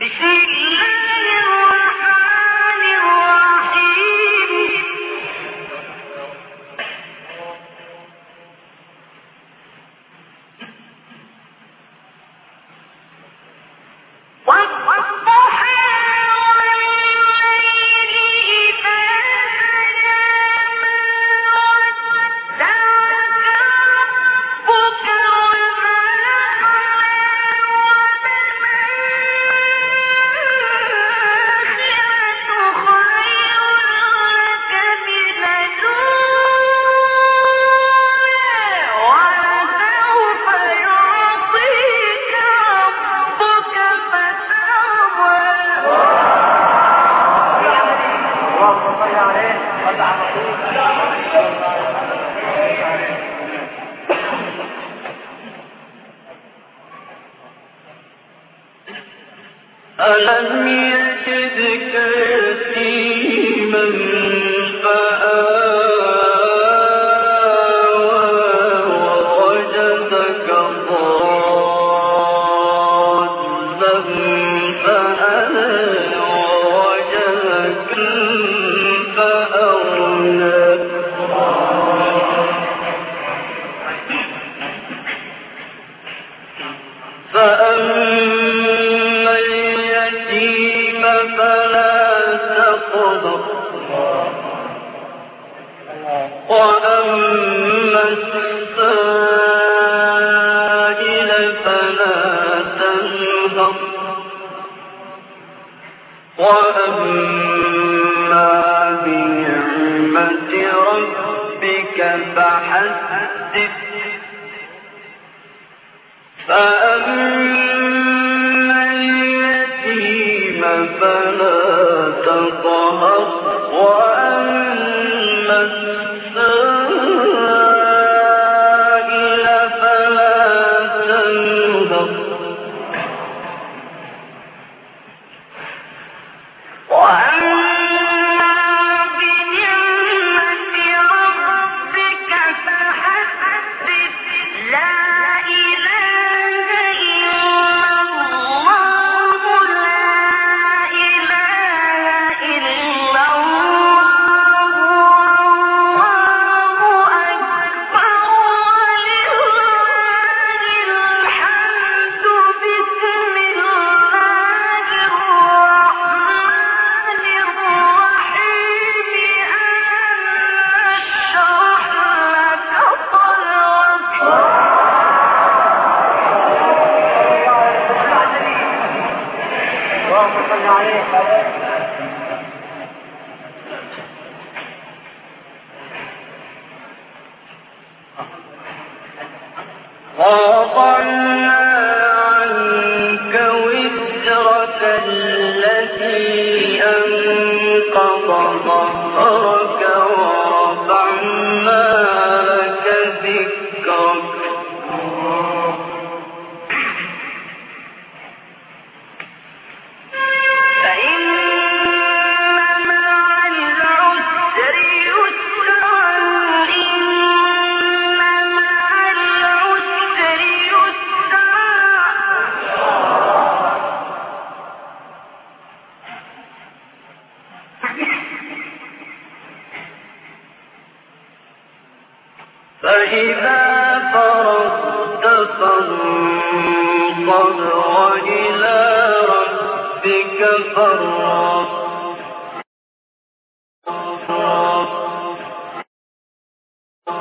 بسم الله ألم فَأَمَّا الْيَتِيمَ فَلَا تَقْهَرْ وَأَمَّا السَّائِلَ فَلَا تَنْهَرْ وَأَمَّا بِنِعْمَةِ رَبِّكَ فَحَدِّثْ فَأَمَّا الْيَتِيمَ فَلَا تَقْهَرْ وقل فارغ